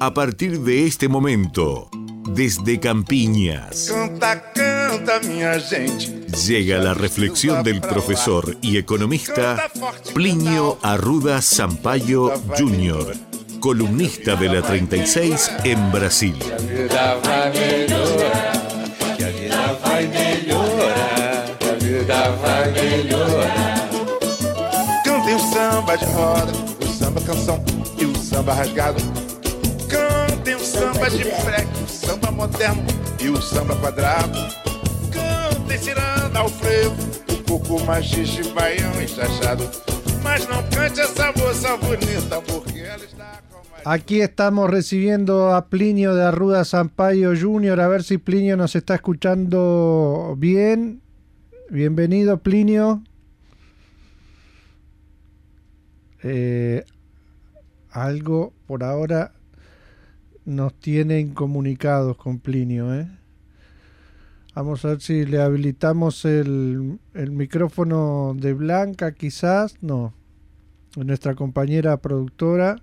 A partir de este momento, desde Campiñas, Canta, canta, minha gente. llega la reflexión del profesor y economista Plinio Arruda Sampaio Jr., columnista de la 36 en Brasil. Cantem o samba de roda, o samba canção e o samba rasgado. Samba mais... Aquí estamos recibiendo a Plinio de Arruda Sampaio Jr. A ver si Plinio nos está escuchando bien. Bienvenido, Plinio. Eh, algo por ahora nos tienen comunicados con Plinio. ¿eh? Vamos a ver si le habilitamos el, el micrófono de Blanca, quizás. No. Nuestra compañera productora.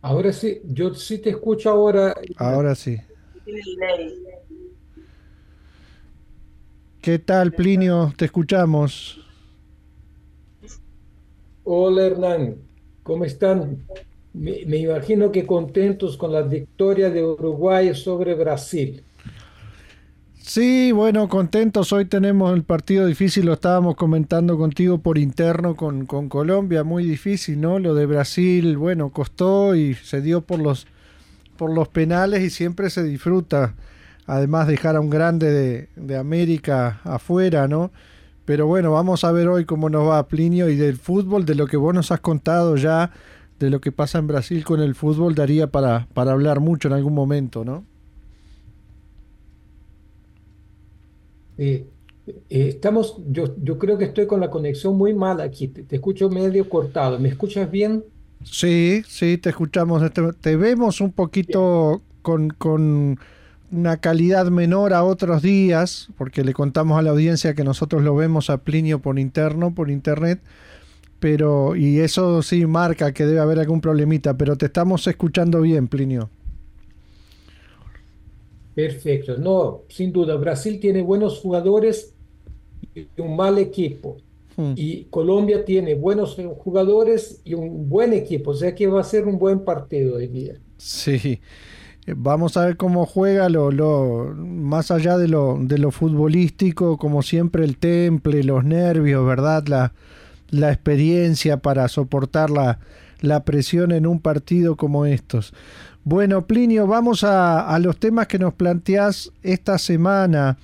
Ahora sí, yo sí te escucho ahora. Ahora sí. ¿Qué tal, Plinio? Te escuchamos. Hola Hernán, ¿cómo están? Me, imagino que contentos con la victoria de Uruguay sobre Brasil. Sí, bueno, contentos. Hoy tenemos el partido difícil, lo estábamos comentando contigo por interno con, con Colombia, muy difícil, ¿no? Lo de Brasil, bueno, costó y se dio por los, por los penales y siempre se disfruta. Además, dejar a un grande de, de América afuera, ¿no? Pero bueno, vamos a ver hoy cómo nos va Plinio y del fútbol, de lo que vos nos has contado ya, de lo que pasa en Brasil con el fútbol, daría para, para hablar mucho en algún momento, ¿no? Eh, eh, estamos, yo, yo creo que estoy con la conexión muy mal aquí, te, te escucho medio cortado. ¿Me escuchas bien? Sí, sí, te escuchamos. Te, te vemos un poquito con, con una calidad menor a otros días, porque le contamos a la audiencia que nosotros lo vemos a Plinio por interno, por internet, pero, y eso sí marca que debe haber algún problemita, pero te estamos escuchando bien, Plinio. Perfecto. No, sin duda, Brasil tiene buenos jugadores y un mal equipo. Hmm. Y Colombia tiene buenos jugadores y un buen equipo, o sea que va a ser un buen partido hoy día. Sí. Vamos a ver cómo juega lo, lo más allá de lo, de lo futbolístico, como siempre el temple, los nervios, ¿verdad? La, la experiencia para soportar la, la presión en un partido como estos. Bueno, Plinio, vamos a, a los temas que nos planteás esta semana,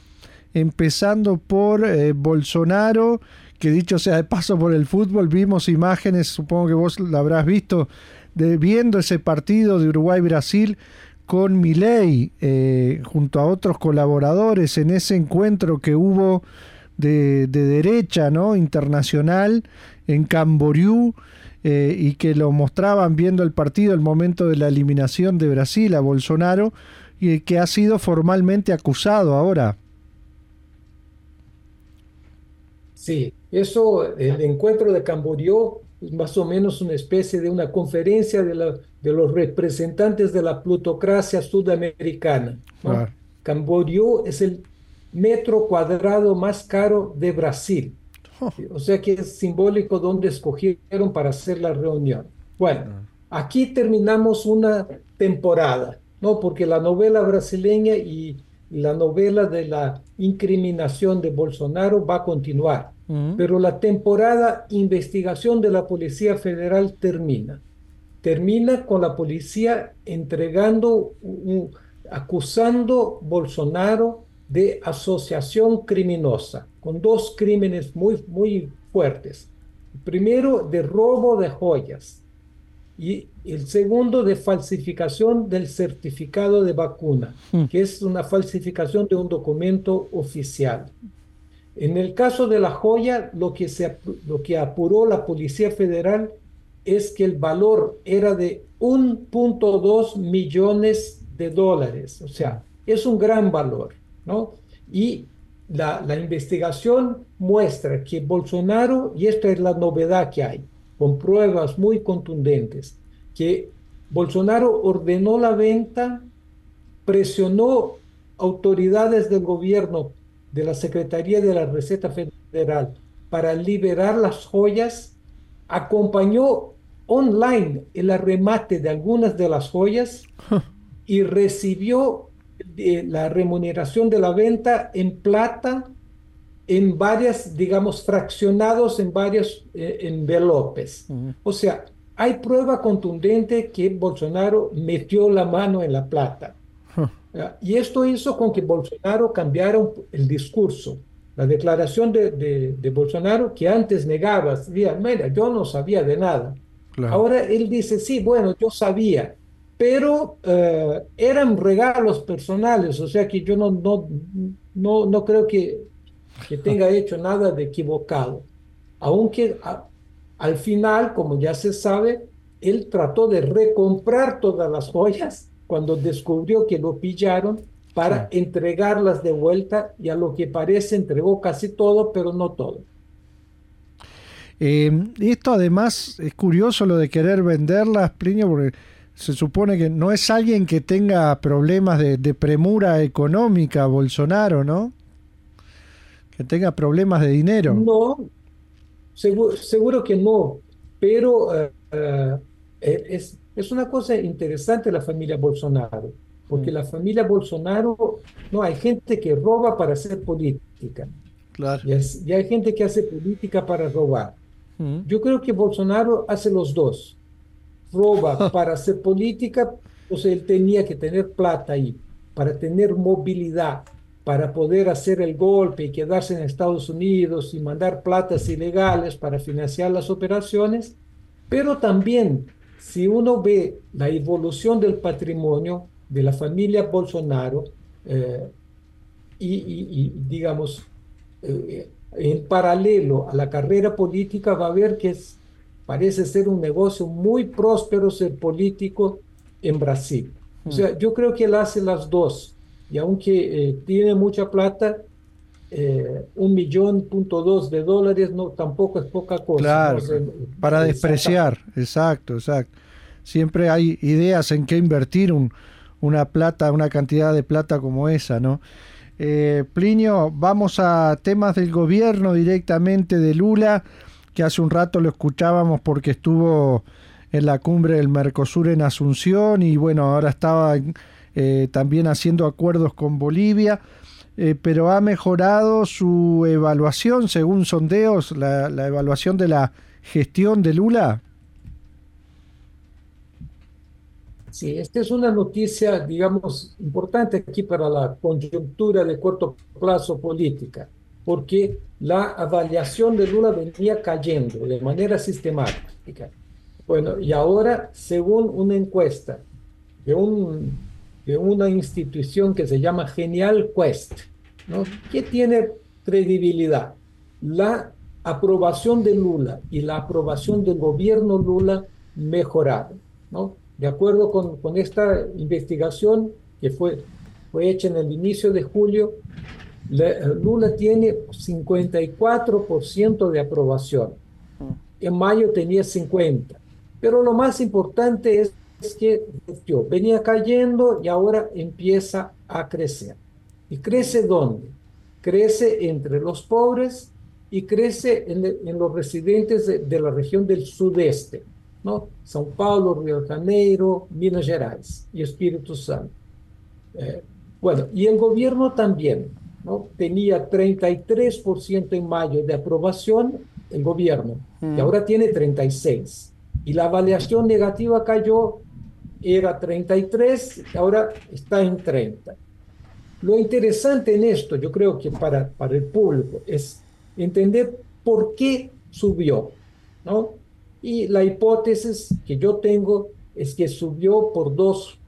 empezando por eh, Bolsonaro, que dicho sea de paso por el fútbol, vimos imágenes, supongo que vos la habrás visto, de viendo ese partido de Uruguay-Brasil con Milei eh, junto a otros colaboradores en ese encuentro que hubo de, de derecha no internacional en Camboriú eh, y que lo mostraban viendo el partido el momento de la eliminación de Brasil a Bolsonaro y que ha sido formalmente acusado ahora. Sí, eso, el encuentro de Camboriú es más o menos una especie de una conferencia de, la, de los representantes de la plutocracia sudamericana. ¿no? Claro. Camboriú es el metro cuadrado más caro de Brasil. Oh. O sea que es simbólico donde escogieron para hacer la reunión. Bueno, aquí terminamos una temporada, ¿no? Porque la novela brasileña y la novela de la incriminación de Bolsonaro va a continuar. Mm. Pero la temporada investigación de la Policía Federal termina. Termina con la policía entregando, acusando Bolsonaro de asociación criminosa, con dos crímenes muy, muy fuertes. El primero, de robo de joyas y el segundo, de falsificación del certificado de vacuna, Mm. que es una falsificación de un documento oficial. En el caso de la joya, lo que, se, lo que apuró la Policía Federal es que el valor era de 1.2 millones de dólares. O sea, es un gran valor, ¿no? Y la, la investigación muestra que Bolsonaro, y esta es la novedad que hay, con pruebas muy contundentes, que Bolsonaro ordenó la venta, presionó autoridades del gobierno de la Secretaría de la Receta Federal para liberar las joyas, acompañó online el arremate de algunas de las joyas y recibió eh, la remuneración de la venta en plata en varias, digamos, fraccionados en varios eh, envelopes. O sea, hay prueba contundente que Bolsonaro metió la mano en la plata. Y esto hizo con que Bolsonaro cambiara el discurso. La declaración de, de, Bolsonaro, que antes negaba, decía, mira, yo no sabía de nada. Ahora él dice, sí, bueno, yo sabía, pero eh, eran regalos personales, o sea que yo no, no, no, no creo que, que tenga hecho nada de equivocado. Aunque al final, como ya se sabe, él trató de recomprar todas las joyas cuando descubrió que lo pillaron para entregarlas de vuelta y a lo que parece entregó casi todo, pero no todo. Eh, esto además es curioso lo de querer venderlas, Plinio, porque se supone que no es alguien que tenga problemas de, premura económica, Bolsonaro, ¿no? Que tenga problemas de dinero. No, seguro, que no, pero eh, es, es una cosa interesante la familia Bolsonaro, porque mm. la familia Bolsonaro, no, hay gente que roba para hacer política. Claro. Y, hay gente que hace política para robar. Mm. Yo creo que Bolsonaro hace los dos. Roba para hacer política, pues él tenía que tener plata ahí, para tener movilidad, para poder hacer el golpe y quedarse en Estados Unidos y mandar platas ilegales para financiar las operaciones, pero también si uno ve la evolución del patrimonio de la familia Bolsonaro eh, y, digamos, eh, en paralelo a la carrera política, va a ver que parece ser un negocio muy próspero ser político en Brasil. O sea, yo creo que él hace las dos. Y aunque eh, tiene mucha plata, un millón punto dos de dólares no tampoco es poca cosa. Claro, para despreciar, exacto, exacto. Siempre hay ideas en qué invertir un, una plata, una cantidad de plata como esa, ¿no? Eh, Plinio, vamos a temas del gobierno directamente de Lula, que hace un rato lo escuchábamos porque estuvo en la cumbre del Mercosur en Asunción y bueno, ahora estaba eh, también haciendo acuerdos con Bolivia. Eh, pero ha mejorado su evaluación, según sondeos, la, la, evaluación de la gestión de Lula. Sí, esta es una noticia, digamos, importante aquí para la coyuntura de corto plazo política, porque la avaliación de Lula venía cayendo de manera sistemática. Bueno, y ahora, según una encuesta de, un, de una institución que se llama Genial Quest, ¿no? que tiene credibilidad, la aprobación de Lula y la aprobación del gobierno Lula mejoraron. ¿no? De acuerdo con, con esta investigación que fue, fue hecha en el inicio de julio, Lula tiene 54% de aprobación. En mayo tenía 50%. Pero lo más importante es, que venía cayendo y ahora empieza a crecer. ¿Y crece dónde? Crece entre los pobres y crece en, en los residentes de, de la región del sudeste. ¿no? São Paulo, Rio de Janeiro, Minas Gerais y Espíritu Santo. Eh, bueno, y el gobierno también, ¿no? Tenía 33% en mayo de aprobación el gobierno, y mm. ahora tiene 36. Y la avaliación negativa cayó, era 33, ahora está en 30. Lo interesante en esto, yo creo que para, para el público, es entender por qué subió, ¿no? Y la hipótesis que yo tengo es que subió por dos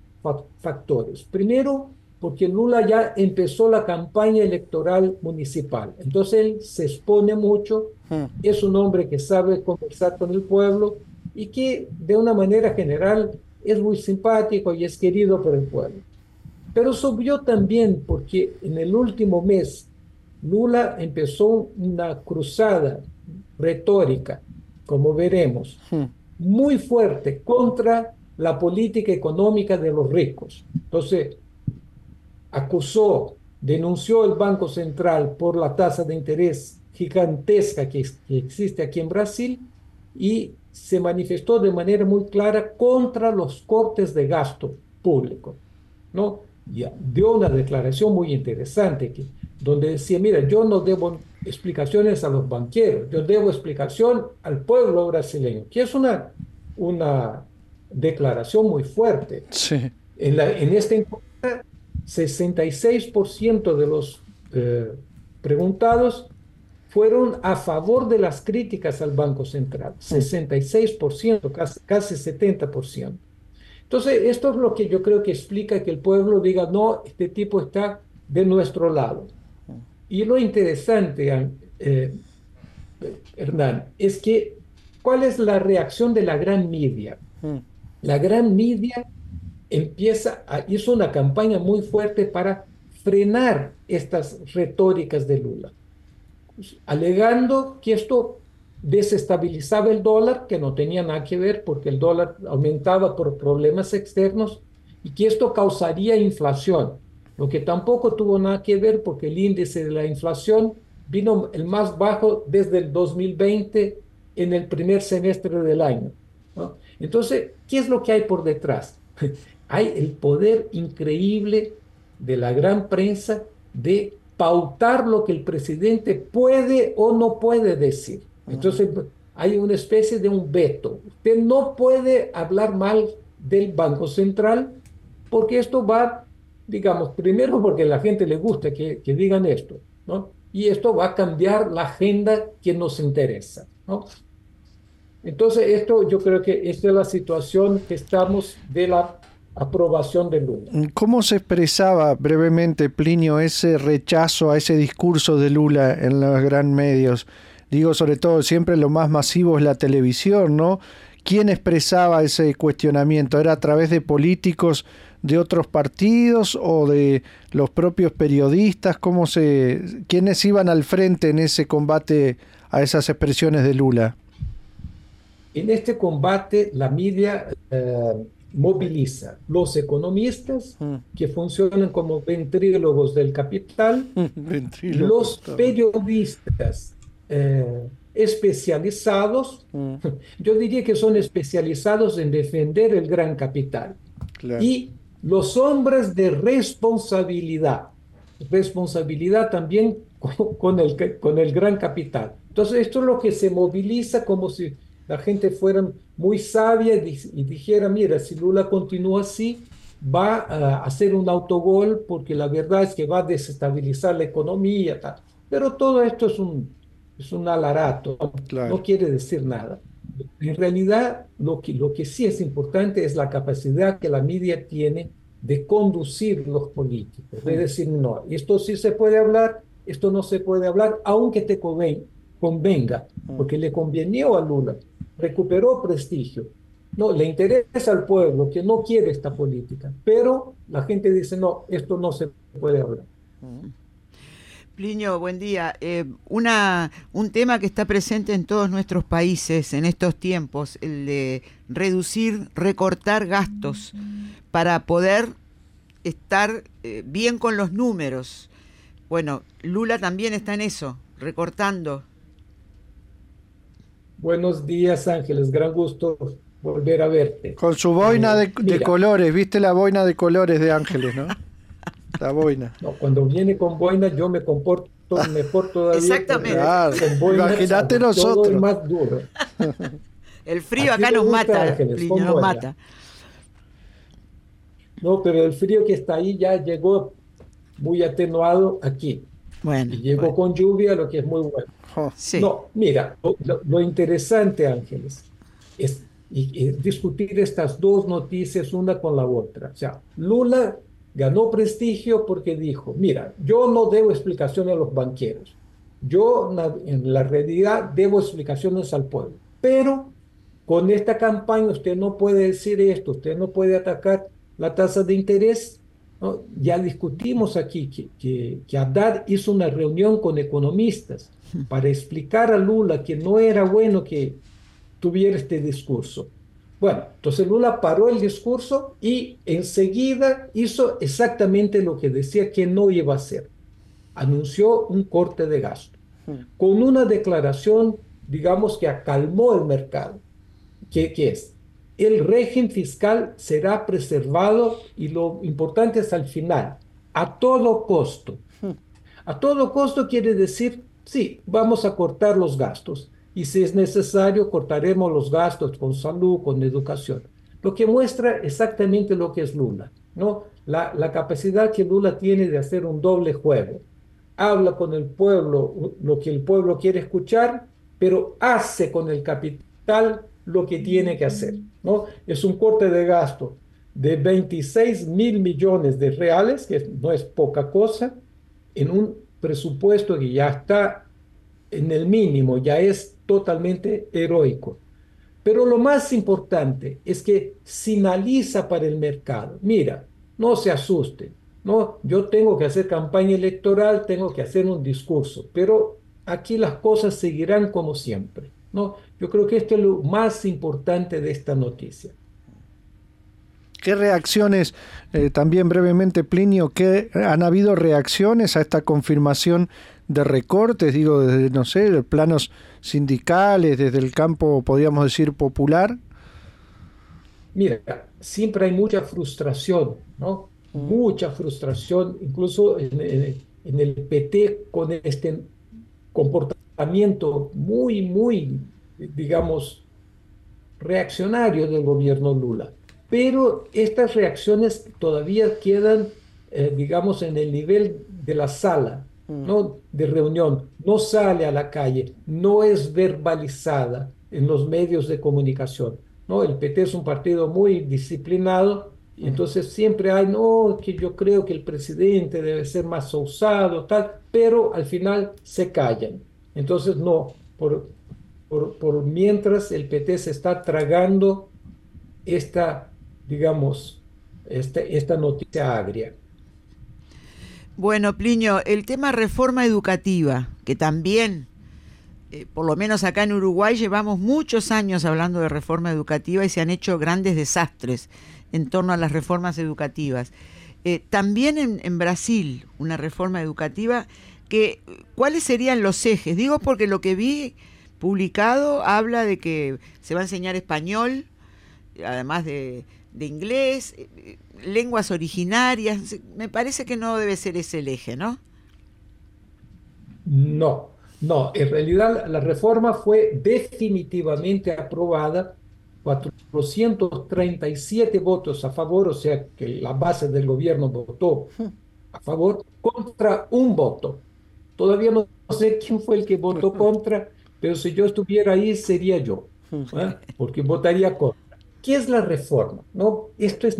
factores. Primero, porque Lula ya empezó la campaña electoral municipal. Entonces él se expone mucho, hmm. es un hombre que sabe conversar con el pueblo y que de una manera general es muy simpático y es querido por el pueblo. Pero subió también porque en el último mes Lula empezó una cruzada retórica como veremos, hmm. muy fuerte contra la política económica de los ricos. Entonces, acusó, denunció el Banco Central por la tasa de interés gigantesca que, que existe aquí en Brasil y se manifestó de manera muy clara contra los cortes de gasto público. ¿no? Ya, dio una declaración muy interesante que, donde decía, mira, yo no debo explicaciones a los banqueros, yo debo explicación al pueblo brasileño, que es una, una declaración muy fuerte. Sí. En, la, en encuesta, 66% de los eh, preguntados fueron a favor de las críticas al Banco Central, 66%, casi, casi 70%. Entonces, esto es lo que yo creo que explica que el pueblo diga, no, este tipo está de nuestro lado. Y lo interesante, eh, Hernán, es que, ¿cuál es la reacción de la gran media? La gran media empieza, a, hizo una campaña muy fuerte para frenar estas retóricas de Lula alegando que esto desestabilizaba el dólar, que no tenía nada que ver porque el dólar aumentaba por problemas externos y que esto causaría inflación, lo que tampoco tuvo nada que ver porque el índice de la inflación vino el más bajo desde el 2020 en el primer semestre del año. Entonces, ¿qué es lo que hay por detrás? Hay el poder increíble de la gran prensa de pautar lo que el presidente puede o no puede decir. Entonces hay una especie de un veto. Usted no puede hablar mal del Banco Central porque esto va, digamos, primero porque a la gente le gusta que, que digan esto, ¿no? Y esto va a cambiar la agenda que nos interesa, ¿no? Entonces, esto yo creo que esta es la situación que estamos de la aprobación de Lula. ¿Cómo se expresaba brevemente, Plinio, ese rechazo a ese discurso de Lula en los gran medios? Digo, sobre todo, siempre lo más masivo es la televisión, ¿no? ¿Quién expresaba ese cuestionamiento? ¿Era a través de políticos de otros partidos o de los propios periodistas? ¿Cómo se, ¿Quiénes iban al frente en ese combate a esas expresiones de Lula? En este combate, la media eh, moviliza los economistas mm. que funcionan como ventrílogos del capital, los periodistas eh, especializados, mm. yo diría que son especializados en defender el gran capital, y los hombres de responsabilidad, responsabilidad también con el, con el gran capital. Entonces esto es lo que se moviliza como si la gente fuera muy sabia y, dijera, mira, si Lula continúa así, va a hacer un autogol porque la verdad es que va a desestabilizar la economía. Tal. Pero todo esto es un, es un alarato, no quiere decir nada. En realidad, lo que, lo que sí es importante es la capacidad que la media tiene de conducir los políticos, de decir, no, esto sí se puede hablar, esto no se puede hablar, aunque te convenga, porque le convenió a Lula recuperó prestigio. No, le interesa al pueblo que no quiere esta política, pero la gente dice, no, esto no se puede hablar. Plinio, buen día. Eh, una, un tema que está presente en todos nuestros países en estos tiempos, el de reducir, recortar gastos para poder estar eh, bien con los números. Bueno, Lula también está en eso, recortando Buenos días, Ángeles. Gran gusto volver a verte. Con su boina de, colores, ¿viste la boina de colores de Ángeles, no? La boina. No, cuando viene con boina yo me comporto mejor todavía. Exactamente. Imagínate nosotros. más duro. El frío acá nos mata, nos mata. No, pero el frío que está ahí ya llegó muy atenuado aquí. Bueno. Y llegó con lluvia, lo que es muy bueno. No, mira, lo, interesante, Ángeles, es discutir estas dos noticias una con la otra. O sea, Lula ganó prestigio porque dijo, mira, yo no debo explicaciones a los banqueros, yo en la realidad debo explicaciones al pueblo, pero con esta campaña usted no puede decir esto, usted no puede atacar la tasa de interés. Ya discutimos aquí que, que, que Haddad hizo una reunión con economistas para explicar a Lula que no era bueno que tuviera este discurso. Bueno, entonces Lula paró el discurso y enseguida hizo exactamente lo que decía que no iba a hacer. Anunció un corte de gasto con una declaración, digamos, que acalmó el mercado. ¿Qué, qué es? El régimen fiscal será preservado y lo importante es al final, a todo costo. A todo costo quiere decir, sí, vamos a cortar los gastos y si es necesario cortaremos los gastos con salud, con educación. Lo que muestra exactamente lo que es Lula, ¿no? La, la capacidad que Lula tiene de hacer un doble juego. Habla con el pueblo lo que el pueblo quiere escuchar, pero hace con el capital lo que tiene que hacer, ¿no? Es un corte de gasto de 26 mil millones de reales, que no es poca cosa, en un presupuesto que ya está en el mínimo, ya es totalmente heroico. Pero lo más importante es que sinaliza para el mercado. Mira, no se asuste, no, yo tengo que hacer campaña electoral, tengo que hacer un discurso, pero aquí las cosas seguirán como siempre. ¿No? Yo creo que esto es lo más importante de esta noticia. ¿Qué reacciones, eh, también brevemente Plinio, qué han habido reacciones a esta confirmación de recortes, digo, desde, no sé, planos sindicales, desde el campo, podríamos decir, popular? Mira, siempre hay mucha frustración, ¿no? Mucha frustración, incluso en, en el PT con este comportamiento muy, muy, digamos, reaccionario del gobierno Lula pero estas reacciones todavía quedan, eh, digamos, en el nivel de la sala, mm. ¿no? De reunión, no sale a la calle, no es verbalizada en los medios de comunicación, ¿no? El PT es un partido muy disciplinado, y mm. entonces siempre hay, no, que yo creo que el presidente debe ser más osado, tal, pero al final se callan. Entonces, no, por, por, mientras el PT se está tragando esta digamos, este, esta noticia agria. Bueno, Plinio, el tema reforma educativa, que también, eh, por lo menos acá en Uruguay, llevamos muchos años hablando de reforma educativa y se han hecho grandes desastres en torno a las reformas educativas. Eh, también en, en, Brasil, una reforma educativa, ¿cuáles serían los ejes? Digo porque lo que vi publicado habla de que se va a enseñar español, además de, de inglés, eh, eh, lenguas originarias. Me parece que no debe ser ese el eje, ¿no? No, no. En realidad la reforma fue definitivamente aprobada. 437 votos a favor, o sea que la base del gobierno votó a favor, contra un voto. Todavía no sé quién fue el que votó contra, pero si yo estuviera ahí sería yo, ¿eh? porque votaría contra. ¿Qué es la reforma? ¿No? Esto es,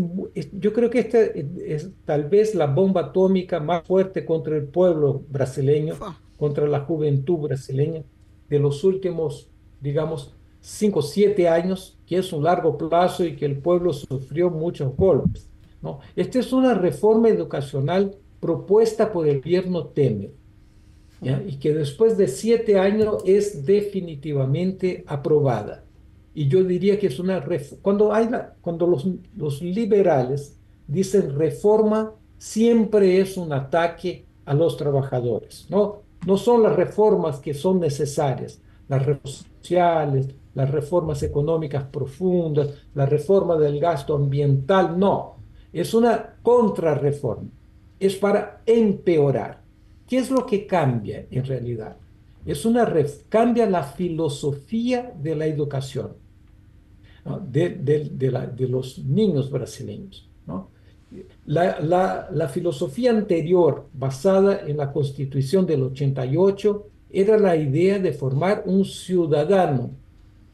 yo creo que esta es, tal vez la bomba atómica más fuerte contra el pueblo brasileño, contra la juventud brasileña de los últimos, digamos, cinco o siete años, que es un largo plazo y que el pueblo sufrió muchos golpes. ¿no? Esta es una reforma educacional propuesta por el gobierno Temer, y que después de siete años es definitivamente aprobada. Y yo diría que es una cuando cuando los, los liberales dicen reforma siempre es un ataque a los trabajadores, ¿no? No son las reformas que son necesarias, las reformas sociales, las reformas económicas profundas, la reforma del gasto ambiental, no. Es una contrarreforma. Es para empeorar. ¿Qué es lo que cambia en realidad? Es una cambia la filosofía de la educación de, de, los niños brasileños. La, la, la, filosofía anterior, basada en la constitución del 88, era la idea de formar un ciudadano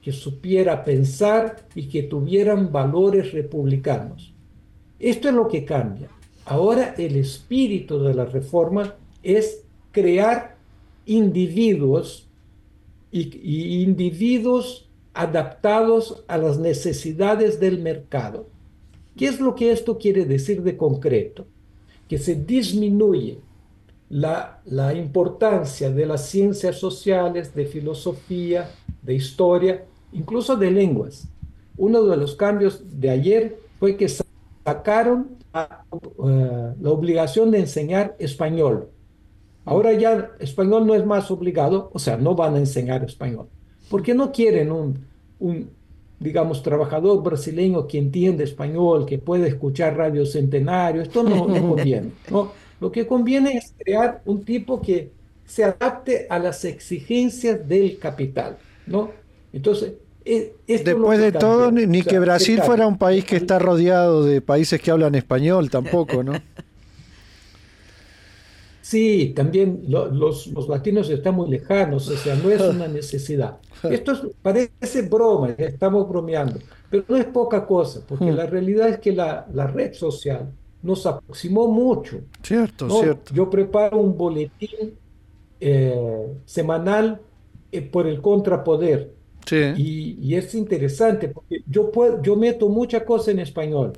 que supiera pensar y que tuvieran valores republicanos. Esto es lo que cambia. Ahora el espíritu de la reforma es crear individuos y, individuos adaptados a las necesidades del mercado. ¿Qué es lo que esto quiere decir de concreto? Que se disminuye la, la importancia de las ciencias sociales, de filosofía, de historia, incluso de lenguas. uno de los cambios de ayer fue que sacaron eh, la obligación de enseñar español. Ahora ya español no es más obligado, o sea, no van a enseñar español, porque no quieren un, un digamos, trabajador brasileño que entiende español, que puede escuchar Radio Centenario, esto no, no conviene. ¿no? Lo que conviene es crear un tipo que se adapte a las exigencias del capital, ¿no? Entonces, e, Después de todo, ni, que Brasil fuera un país que está rodeado de países que hablan español, tampoco, ¿no? Sí, también los, los, latinos están muy lejanos, o sea, no es una necesidad. Esto parece broma, estamos bromeando, pero no es poca cosa, porque hmm. la realidad es que la, la red social nos aproximó mucho. Cierto, cierto. Yo preparo un boletín eh, semanal eh, por el contrapoder. Sí. Y, es interesante porque yo, puedo, yo meto muchas cosas en español,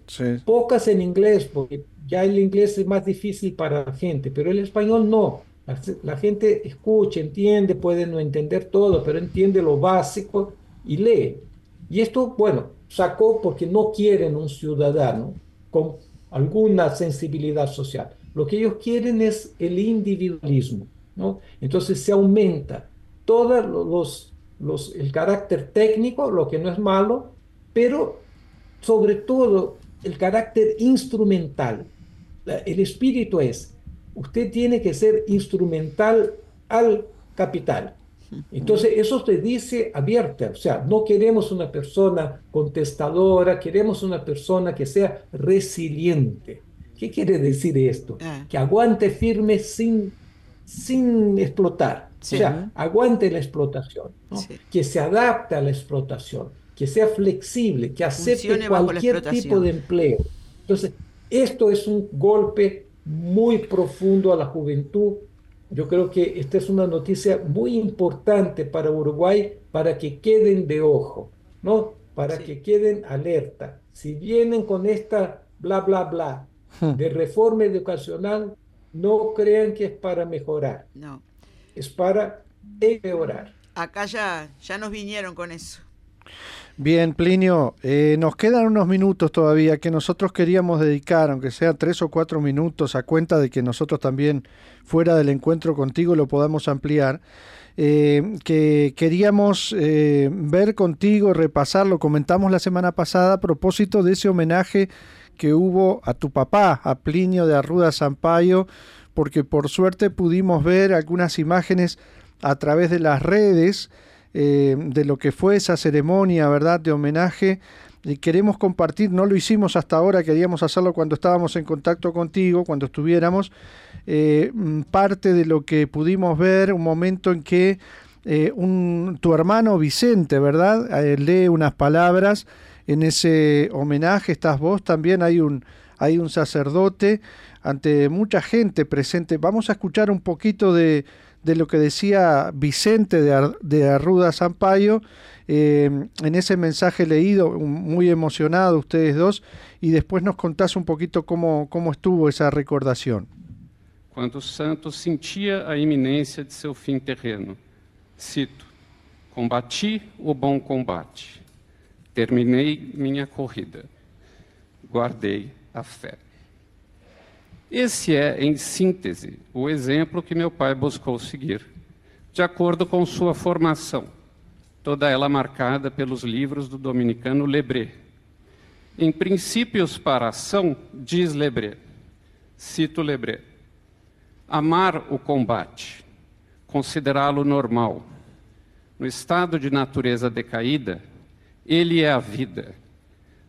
pocas en inglés, porque ya el inglés es más difícil para la gente, pero el español no. La, gente escucha, entiende, puede no entender todo, pero entiende lo básico y lee. Y esto, bueno, sacó porque no quieren un ciudadano con alguna sensibilidad social. Lo que ellos quieren es el individualismo, ¿no? Entonces se aumenta todo los, los, el carácter técnico, lo que no es malo, pero sobre todo el carácter instrumental. El espíritu es, usted tiene que ser instrumental al capital. Entonces, eso te dice abierta, o sea, no queremos una persona contestadora, queremos una persona que sea resiliente. ¿Qué quiere decir esto? Ah. Que aguante firme sin, sin explotar, o sea, aguante la explotación, que se adapte a la explotación, que sea flexible, que acepte cualquier tipo de empleo. Entonces, esto es un golpe muy profundo a la juventud yo creo que esta es una noticia muy importante para Uruguay para que queden de ojo, ¿no? Para que queden alerta. Si vienen con esta bla, bla, bla hmm. de reforma educacional, no crean que es para mejorar. No. Es para empeorar. Acá ya, ya nos vinieron con eso. Bien, Plinio, eh, nos quedan unos minutos todavía que nosotros queríamos dedicar, aunque sea tres o cuatro minutos, a cuenta de que nosotros también fuera del encuentro contigo lo podamos ampliar. Eh, que queríamos eh, ver contigo, repasar, lo comentamos la semana pasada a propósito de ese homenaje que hubo a tu papá, a Plinio de Arruda Sampaio, porque por suerte pudimos ver algunas imágenes a través de las redes eh, de lo que fue esa ceremonia, ¿verdad?, de homenaje. Y queremos compartir, no lo hicimos hasta ahora, queríamos hacerlo cuando estábamos en contacto contigo, cuando estuviéramos, eh, mm, parte de lo que pudimos ver, un momento en que eh, un, tu hermano Vicente, ¿verdad?, lee unas palabras en ese homenaje, estás vos también, hay un, hay un sacerdote ante mucha gente presente. Vamos a escuchar un poquito de, de lo que decía Vicente de, Arruda Sampaio eh, en ese mensaje leído, muy emocionado ustedes dos, y después nos contás un poquito cómo, cómo estuvo esa recordación. Cuando Santos sentia a iminência de seu fim terreno, cito: Combati o bom combate, terminei minha corrida, guardei a fé. Esse é, em síntese, o exemplo que meu pai buscou seguir, de acordo com sua formação, toda ela marcada pelos livros do dominicano Lebré. Em Princípios para Ação, diz Lebré, cito Lebré, amar o combate, considerá-lo normal. No estado de natureza decaída, ele é a vida.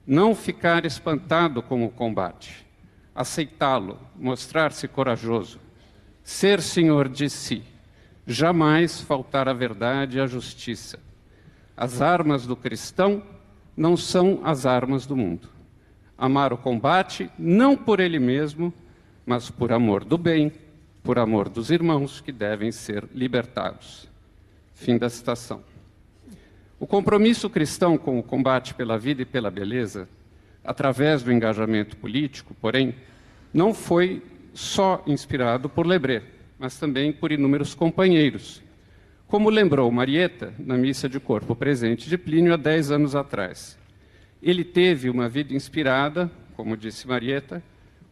Não ficar espantado com o combate aceitá-lo, mostrar-se corajoso, ser senhor de si, jamais faltar à verdade e à justiça. As armas do cristão não são as armas do mundo. Amar o combate não por ele mesmo, mas por amor do bem, por amor dos irmãos que devem ser libertados. Fim da citação. O compromisso cristão com o combate pela vida e pela beleza, através do engajamento político, porém, não foi só inspirado por Lebré, mas também por inúmeros companheiros, como lembrou Marieta na missa de corpo presente de Plínio há dez anos atrás. Ele teve uma vida inspirada, como disse Marieta,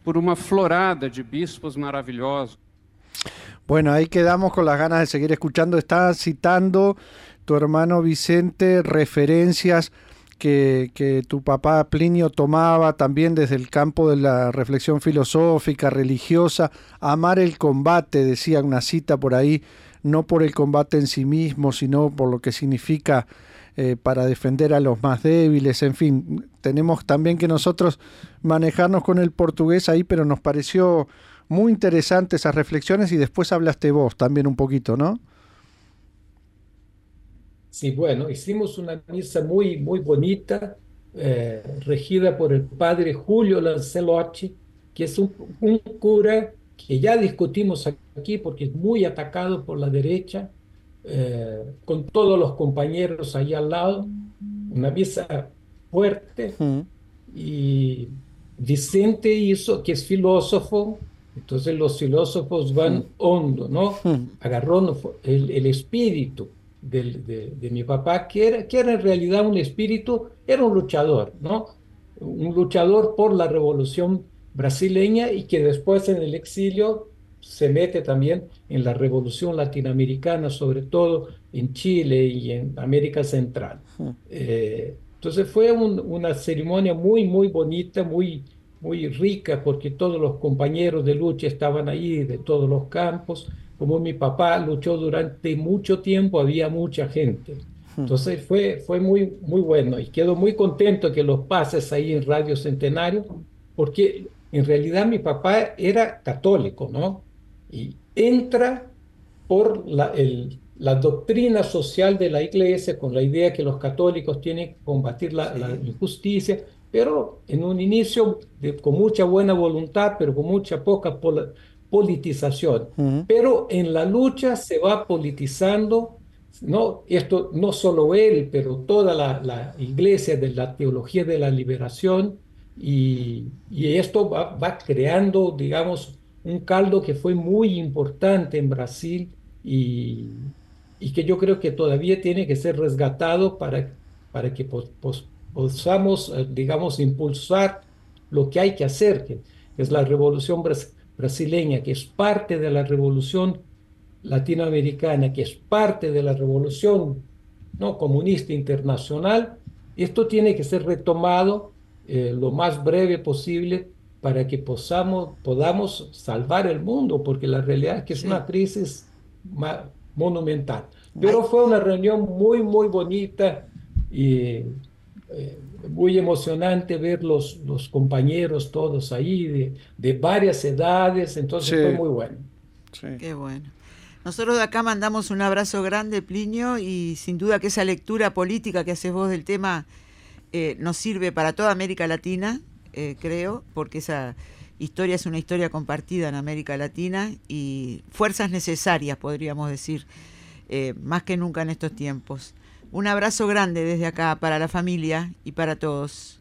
por uma florada de bispos maravilhosos. Bueno, ahí quedamos con las ganas de seguir escuchando. Está citando tu hermano Vicente referencias que, tu papá Plinio tomaba también desde el campo de la reflexión filosófica, religiosa, amar el combate, decía una cita por ahí, no por el combate en sí mismo, sino por lo que significa eh, para defender a los más débiles, en fin, tenemos también que nosotros manejarnos con el portugués ahí, pero nos pareció muy interesante esas reflexiones y después hablaste vos también un poquito, ¿no? Sí, bueno, hicimos una misa muy, muy bonita, eh, regida por el padre Julio Lancelotti, que es un, un, cura que ya discutimos aquí porque es muy atacado por la derecha, eh, con todos los compañeros ahí al lado, una misa fuerte, y Vicente hizo, que es filósofo, entonces los filósofos van hondo, ¿no? Agarró el, el espíritu de, de, mi papá, que era, que era en realidad un espíritu, era un luchador, ¿no? Un luchador por la revolución brasileña y que después en el exilio se mete también en la revolución latinoamericana, sobre todo en Chile y en América Central. Eh, entonces fue un, una ceremonia muy, muy bonita, muy, muy rica, porque todos los compañeros de lucha estaban ahí, de todos los campos. Como mi papá luchó durante mucho tiempo, había mucha gente. Entonces fue, fue muy, muy bueno y quedo muy contento que los pases ahí en Radio Centenario, porque en realidad mi papá era católico, ¿no? Y entra por la, el, la doctrina social de la iglesia con la idea que los católicos tienen que combatir la, la injusticia, pero en un inicio de, con mucha buena voluntad, pero con mucha poca politización. Uh -huh. Pero en la lucha se va politizando, ¿no? Esto no solo él, pero toda la, la iglesia de la teología de la liberación, y, y esto va, va, creando, digamos, un caldo que fue muy importante en Brasil y, y que yo creo que todavía tiene que ser resgatado para, para que pos, pos, podamos, digamos, impulsar lo que hay que hacer, que es la revolución bras brasileña, que es parte de la revolución latinoamericana, que es parte de la revolución ¿no? comunista internacional. Esto tiene que ser retomado eh, lo más breve posible para que posamos, podamos salvar el mundo, porque la realidad es que es una crisis monumental. Pero fue una reunión muy, muy bonita y eh, muy emocionante ver los, los compañeros todos ahí de, de varias edades, entonces sí. fue muy bueno. Sí. Qué bueno. Nosotros de acá mandamos un abrazo grande, Plinio, y sin duda que esa lectura política que haces vos del tema eh, nos sirve para toda América Latina, eh, creo, porque esa historia es una historia compartida en América Latina y fuerzas necesarias, podríamos decir, eh, más que nunca en estos tiempos. Un abrazo grande desde acá para la familia y para todos.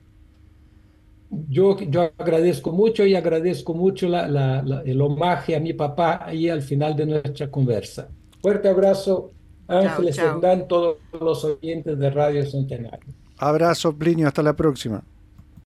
Yo, yo agradezco mucho y agradezco mucho la, la, la, el homenaje a mi papá ahí al final de nuestra conversa. Fuerte abrazo, Ángeles Hernán, todos los oyentes de Radio Centenario. Abrazo, Plinio, hasta la próxima.